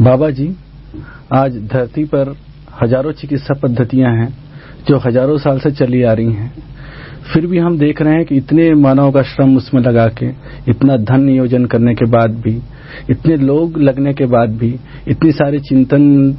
बाबा जी, आज धरती पर हज़ारों चिकित्सा पद्धतियाँ हैं जो हज़ारों साल से चली आ रही हैं। फिर भी हम देख रहे हैं कि इतने मानव का श्रम उसमें लगा के, इतना धन नियोजन करने के बाद भी, इतने लोग लगने के बाद भी, इतनी सारे चिंतन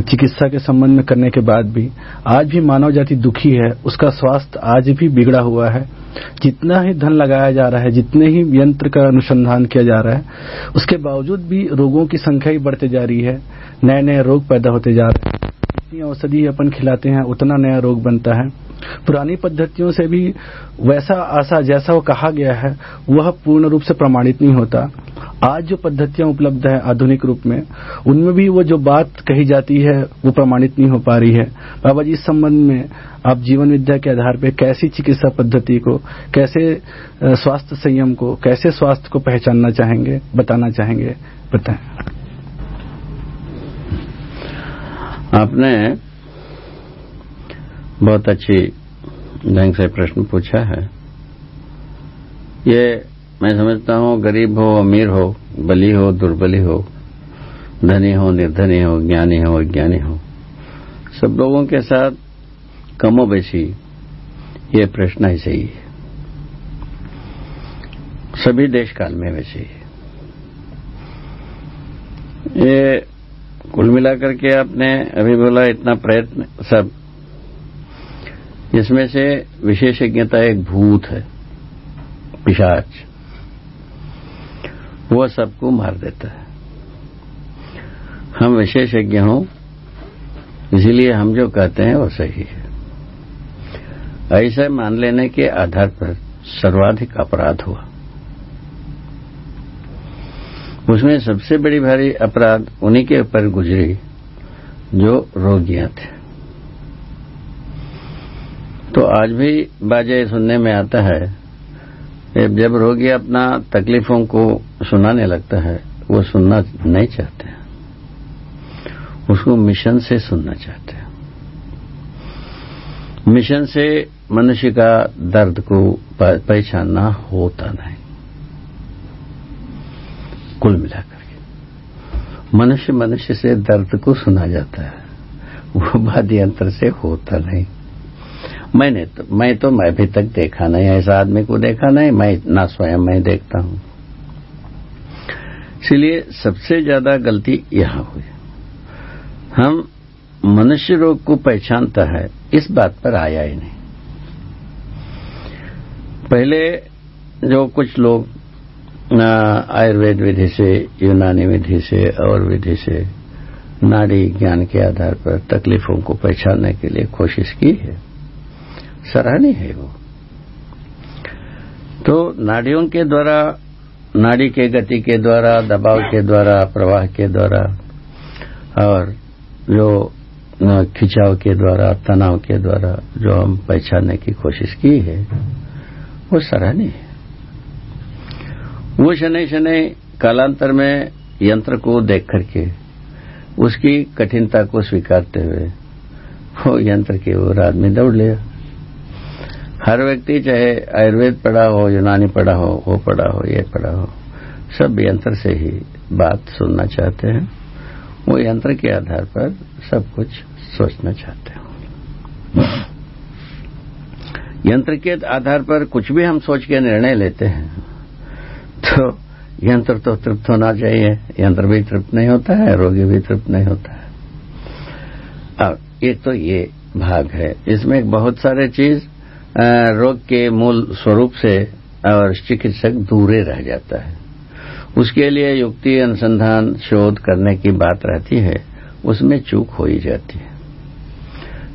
चिकित्सा के संबंध में करने के बाद भी, आज भी मानव जाति दुखी है, उसका स्वास्थ्य आज भी बिगड़ा हुआ है। जितना ही धन लगाया जा रहा है, जितने ही यंत्र का अनुसंधान किया जा रहा है, उसके बावजूद भी रोगों की संख्या ही बढ़ते जा रही है नए नए रोग पैदा होते जा रहे हैं। जितनी औषधि अपन खिलाते हैं, उतना नया रोग बनता है। पुरानी पद्धतियों से भी वैसा आशा जैसा वो कहा गया है, वह पूर्ण रूप से प्रमाणित नहीं होता। आज जो पद्धतियाँ उपलब्ध है आधुनिक रूप में, उनमें भी वो जो बात कही जाती है, वो प्रमाणित नहीं हो पा रही है। बाबा जी, इस संबंध में आप जीवन विद्या के आधार पर कैसी चिकित्सा पद्धति को, कैसे स्वास्थ्य संयम को, कैसे स्वास्थ्य को पहचानना चाहेंगे, बताना चाहेंगे? बताएँ। आपने बहुत अच्छी ढंग से प्रश्न पूछा है। ये मैं समझता हूँ, गरीब हो, अमीर हो, बली हो, दुर्बली हो, धनी हो, निर्धनी हो, ज्ञानी हो, अज्ञानी हो, सब लोगों के साथ कमो बेशी ये प्रश्न ही सही है। सभी देश काल में वैसे ही। ये कुल मिलाकर के आपने अभी बोला इतना प्रयत्न, सब इसमें से विशेषज्ञता एक भूत है, पिशाच। वह सबको मार देता है। हम विशेषज्ञ हों, इसीलिए हम जो कहते हैं वो सही है। ऐसा मान लेने के आधार पर सर्वाधिक अपराध हुआ। उसमें सबसे बड़ी भारी अपराध उन्हीं के ऊपर गुजरी, जो रोगियाँ थे। तो आज भी बाजे सुनने में आता है। जब रोगी अपना तकलीफों को सुनाने लगता है, वो सुनना नहीं चाहते उसको मिशन से सुनना चाहते हैं। मिशन से मनुष्य का दर्द को पहचानना होता नहीं। कुल मिलाकर के। मनुष्य मनुष्य से दर्द को सुना जाता है। वो वाद्य यंत्र से होता नहीं। मैंने तो मैं तो मैं अभी तक देखा नहीं ऐसा आदमी को देखा नहीं, मैं ना स्वयं मैं देखता हूँ। इसलिए सबसे ज़्यादा गलती यहाँ हुई। हम मनुष्य रोग को पहचानता है, इस बात पर आया ही नहीं। पहले जो कुछ लोग आयुर्वेद विधि से, यूनानी विधि से, और विधि से नाड़ी ज्ञान के आधार पर तकलीफों को पहचानने के लिए कोशिश की है। सराहनीय है वो। तो नाड़ियों के द्वारा, नाड़ी के गति के द्वारा, दबाव के द्वारा, प्रवाह के द्वारा, और जो खिंचाव के द्वारा, तनाव के द्वारा जो हम पहचानने की कोशिश की है, वो सराहनीय है। वो शनि शनि कालांतर में यंत्र को देख करके, उसकी कठिनता को स्वीकारते हुए, वो यंत्र की ओर आदमी दौड़ लिया। हर व्यक्ति, चाहे आयुर्वेद पढ़ा हो, यूनानी पढ़ा हो, वो पढ़ा हो, ये पढ़ा हो, सब यंत्र से ही बात सुनना चाहते हैं। वो यंत्र के आधार पर सब कुछ सोचना चाहते हैं। यंत्र के आधार पर कुछ भी हम सोच के निर्णय लेते हैं तो यंत्र तो तृप्त होना चाहिए। यंत्र भी तृप्त नहीं होता है, रोगी भी तृप्त नहीं होता है। अब, एक तो ये भाग है। इसमें बहुत सारे चीज़ रोग के मूल स्वरूप से और चिकित्सक दूरे रह जाता है। उसके लिए युक्ति, अनुसंधान, शोध करने की बात रहती है, उसमें चूक हो ही जाती है।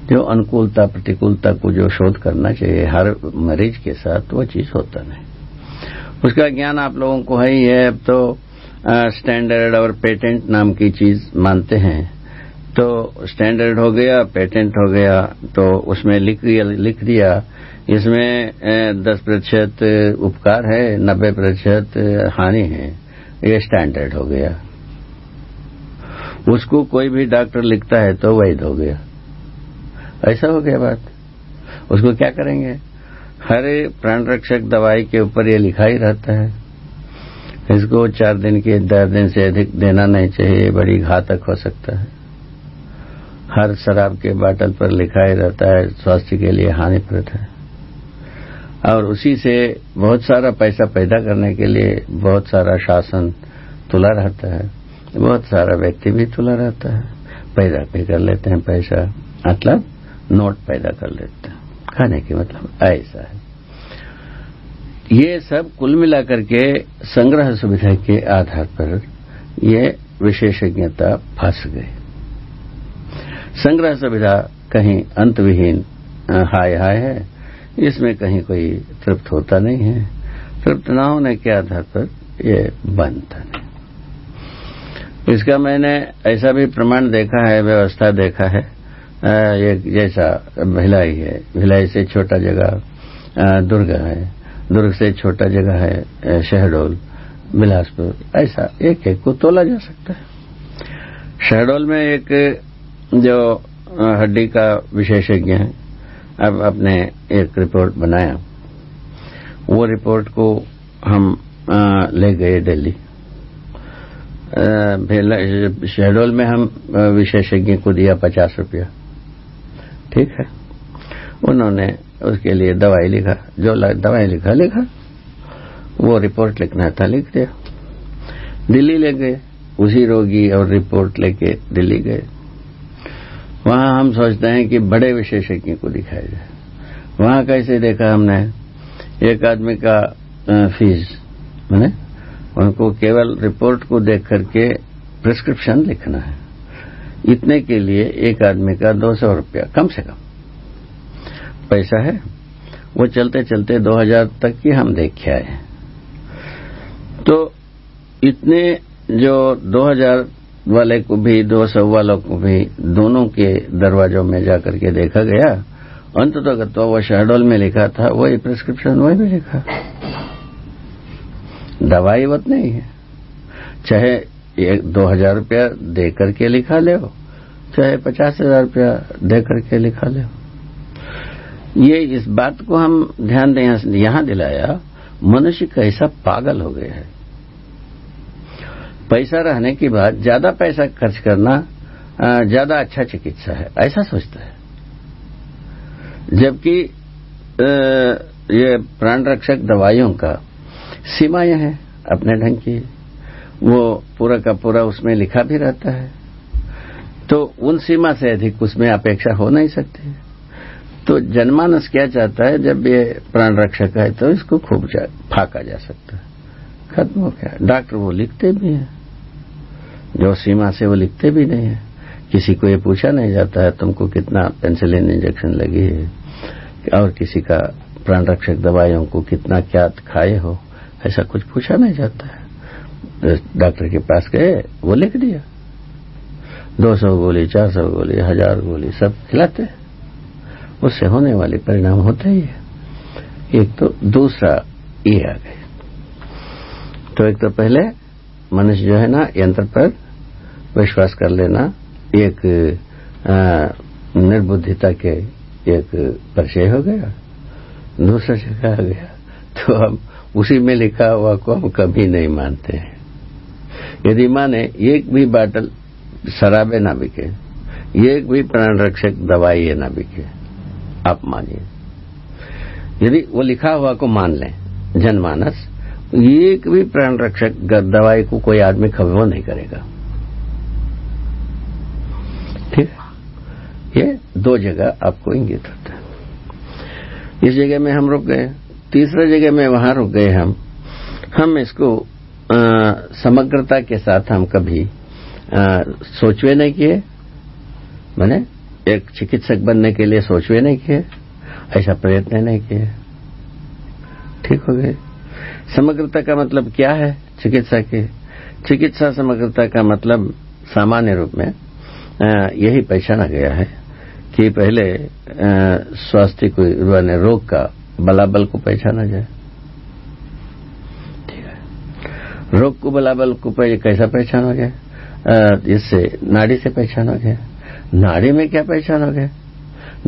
जो अनुकूलता, प्रतिकूलता को जो शोध करना चाहिए, हर मरीज़ के साथ वो चीज़ होता नहीं। उसका ज्ञान आप लोगों को है ही है अब तो स्टैंडर्ड और पेटेंट नाम की चीज़ मानते हैं। तो स्टैंडर्ड हो गया, पेटेंट हो गया तो उसमें लिख दिया लिख दिया इसमें दस प्रतिशत उपकार है, नब्बे प्रतिशत हानि है। ये स्टैंडर्ड हो गया। उसको कोई भी डॉक्टर लिखता है तो वैध हो गया। ऐसा हो गया बात। उसको क्या करेंगे? हर प्राण रक्षक दवाई के ऊपर ये लिखा ही रहता है। इसको चार दिन के, दस दिन से अधिक देना नहीं चाहिए बड़ी घातक हो सकता है। हर शराब के बाटल पर लिखा ही रहता है, स्वास्थ्य के लिए हानिप्रद है। और उसी से बहुत सारा पैसा पैदा करने के लिए बहुत सारा शासन तुला रहता है। बहुत सारा व्यक्ति भी तुला रहता है। पैदा भी कर लेते हैं पैसा मतलब नोट पैदा कर लेते हैं। खाने के मतलब ऐसा है। ये सब कुल मिलाकर के संग्रह सुविधा के आधार पर ये विशेषज्ञता फंस गई। संग्रह सुविधा कहीं अंतविहीन, हाय हाय है इसमें कहीं कोई तृप्त होता नहीं है। तृप्त न होने के आधार पर ये बनता नहीं। इसका मैंने ऐसा भी प्रमाण देखा है, व्यवस्था देखा है। एक जैसा भिलाई है, भिलाई से छोटा जगह दुर्ग है, दुर्ग से छोटा जगह है शहडोल, बिलासपुर, ऐसा एक एक को तोला जा सकता है। शहडोल में एक जो हड्डी का विशेषज्ञ है अब अपने एक रिपोर्ट बनाया। वो रिपोर्ट को हम आ, ले गए दिल्ली। शहडोल में हम विशेषज्ञ को दिया पचास रुपया। ठीक है। उन्होंने उसके लिए दवाई लिखा। जो दवाई लिखा लिखा। वो रिपोर्ट लिखना था लिख दिया। दिल्ली ले गए। उसी रोगी और रिपोर्ट लेके दिल्ली गए। वहाँ हम सोचते हैं कि बड़े विशेषज्ञ को दिखाया जाए। वहाँ कैसे देखा हमने? एक आदमी का फ़ीस मैंने? उनको केवल रिपोर्ट को देख करके प्रिस्क्रिप्शन लिखना है। इतने के लिए एक आदमी का दो सौ रुपया, कम से कम। पैसा है। वो चलते चलते दो हज़ार तक की हम देख आए तो इतने जो दो हज़ार वाले को भी दो सौ वालों को भी दोनों के दरवाजों में जाकर के देखा गया। अंत तो, तो वो शहडोल में लिखा था वही प्रिस्क्रिप्शन वही भी लिखा। दवाई वत नहीं है। चाहे एक दो हज़ार रुपया दे करके लिखा ले चाहे पचास हज़ार रुपया दे करके लिखा ले ये इस बात को हम ध्यान दें यहाँ दिलाया मनुष्य कैसा पागल हो गया है। पैसा रहने के बाद ज़्यादा पैसा खर्च करना ज़्यादा अच्छा चिकित्सा है। ऐसा सोचता है। जबकि ये प्राण रक्षक दवाइयों का सीमाएँ हैं, अपने ढंग की। वो पूरा का पूरा उसमें लिखा भी रहता है। तो उन सीमा से अधिक उसमें अपेक्षा हो नहीं सकती। तो जनमानस क्या चाहता है, जब ये प्राण रक्षक है तो इसको खूब फाका जा सकता है। खत्म हो गया। डॉक्टर वो लिखते भी हैं। जो सीमा से वो लिखते भी नहीं है। किसी को ये पूछा नहीं जाता है, तुमको कितना पेंसिलिन इंजेक्शन लगी है? और किसी का प्राण रक्षक दवाइयों को कितना क्या खाए हो? ऐसा कुछ पूछा नहीं जाता है। डॉक्टर के पास गए, वो लिख दिया। दो सौ गोली, चार सौ गोली, हज़ार गोली, सब खिलाते हैं। उससे होने वाले परिणाम होते ही है। एक तो दूसरा ये आ गए तो एक तो पहले मनुष्य जो है ना, यंत्र पर विश्वास कर लेना, एक निर्बुद्धिता के एक परिचय हो गया, दूसरा आ गया तो हम उसी में लिखा हुआ को हम कभी नहीं मानते हैं। यदि माने, एक भी बाटल शराबे ना बिके, एक भी प्राण रक्षक दवाई ना बिके, आप मानिए। यदि वो लिखा हुआ को मान लें, जनमानस एक भी प्राण रक्षक दवाई को कोई आदमी खबो नहीं करेगा। ठीक ये दो जगह आपको इंगित होता है। इस जगह में हम रुक गए तीसरा जगह में वहाँ रुक गए हम। हम इसको आ, समग्रता के साथ हम कभी सोचवे नहीं किए। मैंने एक चिकित्सक बनने के लिए सोचवे नहीं किए ऐसा प्रयत्न नहीं किए। ठीक हो गए। समग्रता का मतलब क्या है? चिकित्सा के। चिकित्सा समग्रता का मतलब सामान्य रूप में यही पहचाना गया है कि पहले स्वास्थ्य को रोग का बलाबल को पहचाना जाए। रोग को बलाबल को पहले कैसा पहचानोगे इससे नाड़ी से पहचान हो गया। नाड़ी में क्या पहचान हो गया?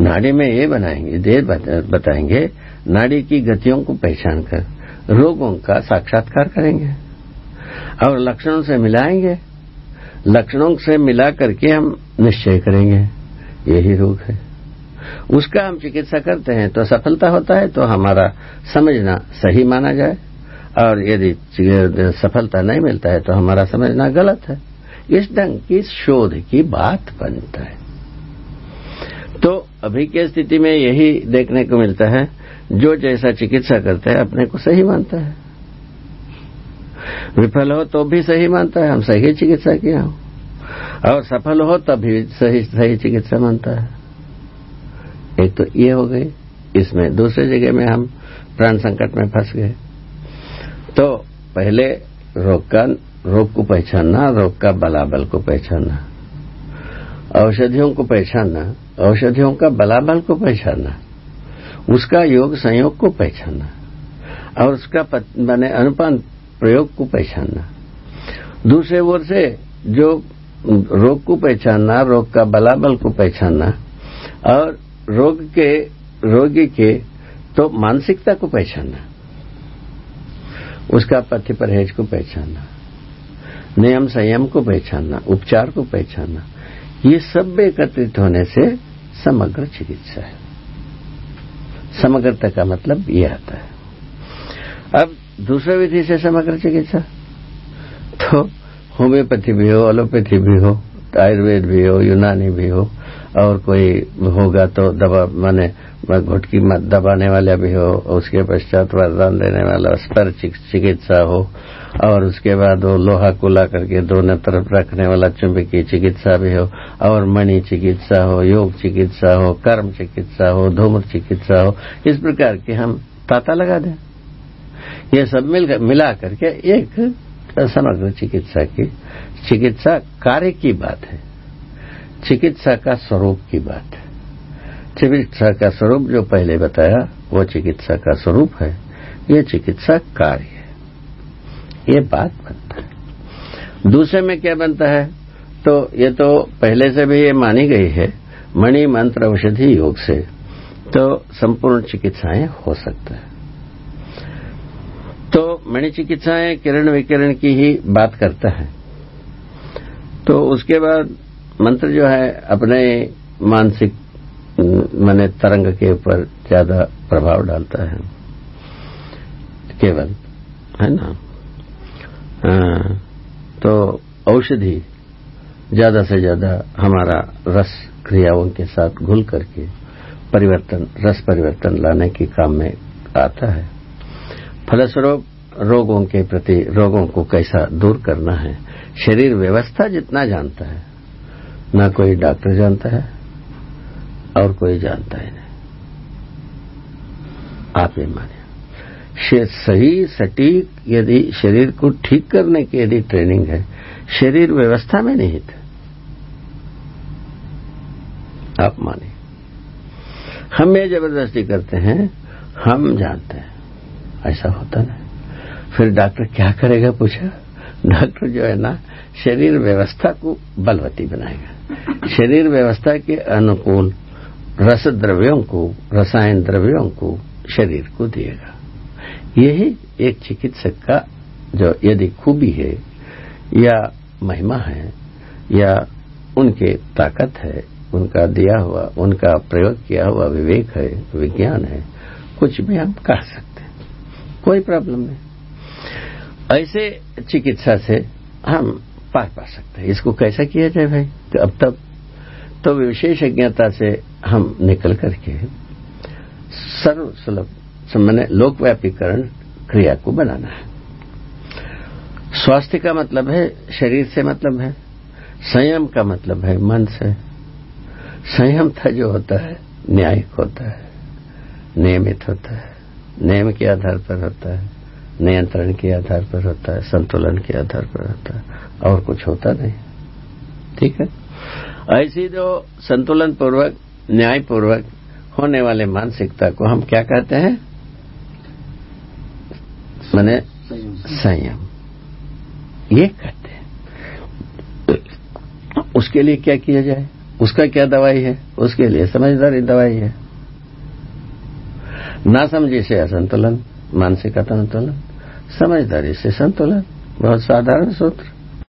नाड़ी में ये बनाएँगे देर बताएँगे, नाड़ी की गतियों को पहचान कर। रोगों का साक्षात्कार करेंगे और लक्षणों से मिलाएँगे। लक्षणों से मिला करके हम निश्चय करेंगे। यही रोग है। उसका हम चिकित्सा करते हैं तो सफलता होता है तो हमारा समझना सही माना जाए। और यदि सफलता नहीं मिलता है तो हमारा समझना गलत है। इस ढंग की शोध की बात बनता है। तो अभी की स्थिति में यही देखने को मिलता है, जो जैसा चिकित्सा करता है, अपने को सही मानता है। विफल हो तो भी सही मानता है, हम सही चिकित्सा किया हो। और सफल हो तब भी सही सही चिकित्सा मानता है। एक तो ये हो गई, इसमें दूसरे जगह में हम प्राण संकट में फंस गए। तो पहले रोग का, रोग को पहचानना, रोग का बलाबल को पहचानना। औषधियों को पहचानना, औषधियों का बलाबल को पहचानना, उसका योग संयोग को पहचानना, और उसका मैंने अनुपान प्रयोग को पहचानना। दूसरे ओर से जो रोग को पहचानना, रोग का बलाबल को पहचानना, और रोग के, रोगी के तो मानसिकता को पहचानना, उसका पथ्य परहेज को पहचानना, नियम संयम को पहचानना, उपचार को पहचानना ये सब एकत्रित होने से समग्र चिकित्सा है। समग्रता का मतलब ये आता है। अब दूसरा विधि से समग्र चिकित्सा। तो होम्योपैथी भी हो, एलोपैथी भी हो, आयुर्वेद भी हो, यूनानी भी हो और कोई होगा तो दबा, माने, घुटकी दबाने वाला भी हो, उसके पश्चात वरदान देने वाला स्पर चिकित्सा हो, और उसके बाद वो लोहा को ला करके दोनों तरफ़ रखने वाला चुंबकीय चिकित्सा भी हो, और मणि चिकित्सा हो, योग चिकित्सा हो, कर्म चिकित्सा हो, धूम्र चिकित्सा हो, इस प्रकार के हम ताता लगा दें। ये सब मिल, मिला करके एक समग्र चिकित्सा की, चिकित्सा कार्य की बात है। चिकित्सा का स्वरूप की बात है। चिकित्सा का स्वरूप जो पहले बताया, वो चिकित्सा का स्वरूप है। ये चिकित्सा कार्य है। ये बात बनता है। दूसरे में क्या बनता है? तो ये तो पहले से भी ये मानी गई है, मणि मंत्र औषधि योग से तो संपूर्ण चिकित्साएँ हो सकता है। तो मणि चिकित्साएँ किरण विकिरण की ही बात करता है। तो उसके बाद मंत्र जो है अपने मानसिक मैंने तरंग के ऊपर ज़्यादा प्रभाव डालता है। केवल है ना? आ, तो औषधि ज़्यादा से ज़्यादा हमारा रस क्रियाओं के साथ घुल करके परिवर्तन रस परिवर्तन लाने के काम में आता है। फलस्वरूप रोगों के प्रति रोगों को कैसा दूर करना है? शरीर व्यवस्था जितना जानता है ना कोई डॉक्टर जानता है और कोई जानता ही नहीं। आप ये माने सही, सटीक, यदि शरीर को ठीक करने की यदि ट्रेनिंग है, शरीर व्यवस्था में निहित है। आप माने हम ये ज़बरदस्ती करते हैं, हम जानते हैं। ऐसा होता नहीं। फिर डॉक्टर क्या करेगा पूछा? डॉक्टर जो है ना, शरीर व्यवस्था को बलवती बनाएगा। शरीर व्यवस्था के अनुकूल रस द्रव्यों को, रसायन द्रव्यों को शरीर को दिएगा। यही एक चिकित्सक का जो यदि खूबी है, या महिमा है, या उनके ताकत है, उनका दिया हुआ, उनका प्रयोग किया हुआ विवेक है, विज्ञान है, कुछ भी हम कह सकते हैं। कोई प्रॉब्लम नहीं। ऐसे चिकित्सा से हम पार पा सकते हैं। इसको कैसा किया जाए भाई? तो अब तक तो विशेषज्ञता से हम निकल करके सर्व सुलभ मैंने लोकव्यापीकरण क्रिया को बनाना है। स्वास्थ्य का मतलब है, शरीर से मतलब है, संयम का मतलब है, मन से। संयम था जो होता है, न्यायिक होता है, नियमित होता है, नियम के आधार पर होता है। नियंत्रण के आधार पर होता है, संतुलन के आधार पर होता है, और कुछ होता नहीं। ठीक है? ऐसी जो संतुलन पूर्वक न्यायपूर्वक होने वाले मानसिकता को हम क्या कहते हैं? मैंने संयम। ये कहते हैं। उसके लिए क्या किया जाए? उसका क्या दवाई है? उसके लिए समझदारी दवाई है। ना समझे से असंतुलन, मानसिक असंतुलन। समझदारी से संतुलन बहुत साधारण सूत्र।